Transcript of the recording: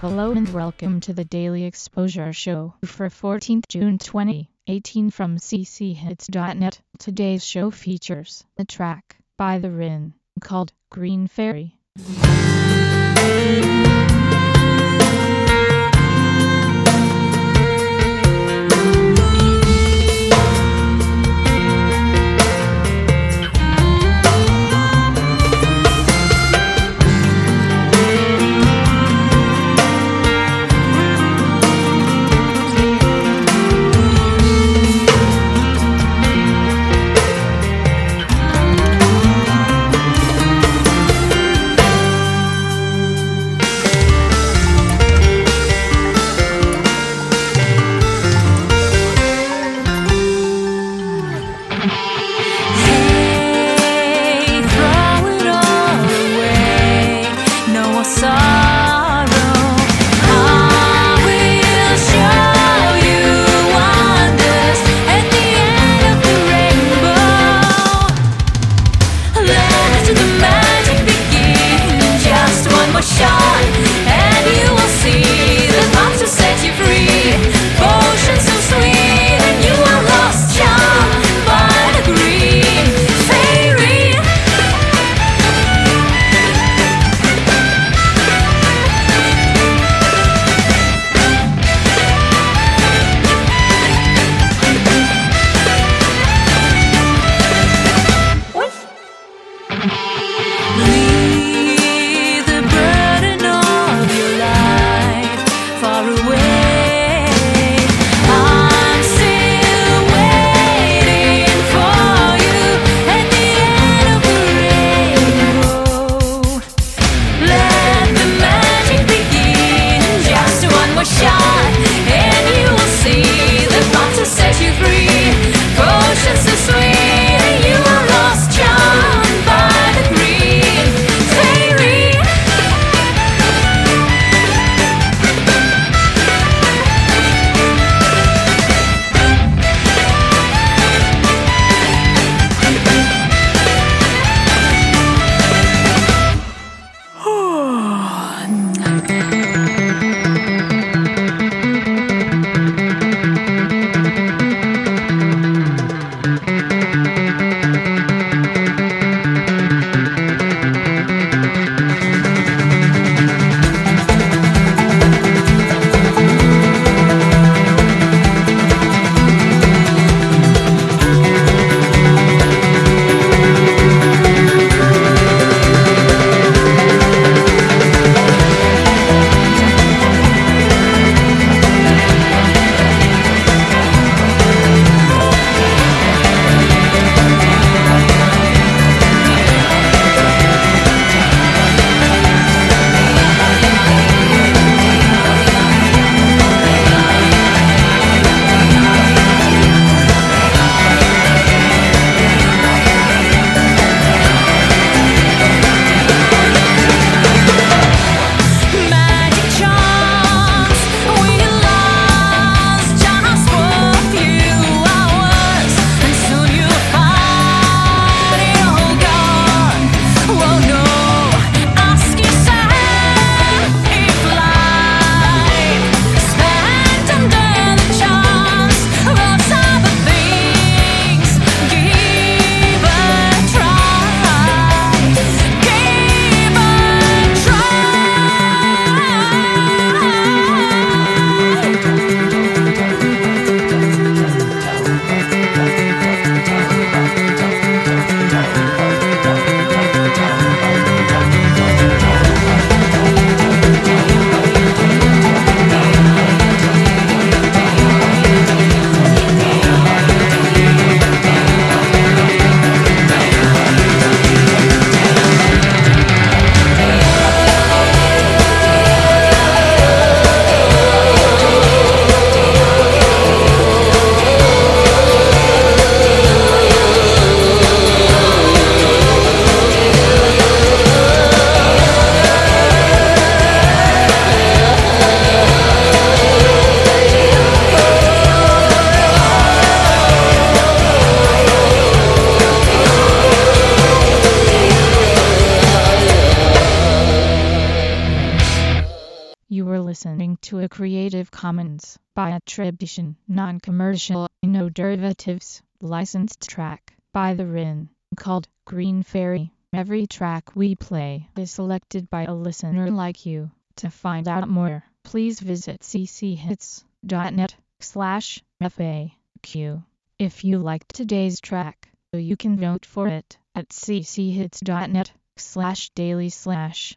Hello and welcome to the Daily Exposure Show for 14th June 2018 from cchits.net. Today's show features the track by The Rin called Green Fairy. To a Creative Commons by attribution, non-commercial, no derivatives, licensed track by The Rin, called Green Fairy. Every track we play is selected by a listener like you. To find out more, please visit cchits.net slash FAQ. If you liked today's track, you can vote for it at cchits.net slash daily slash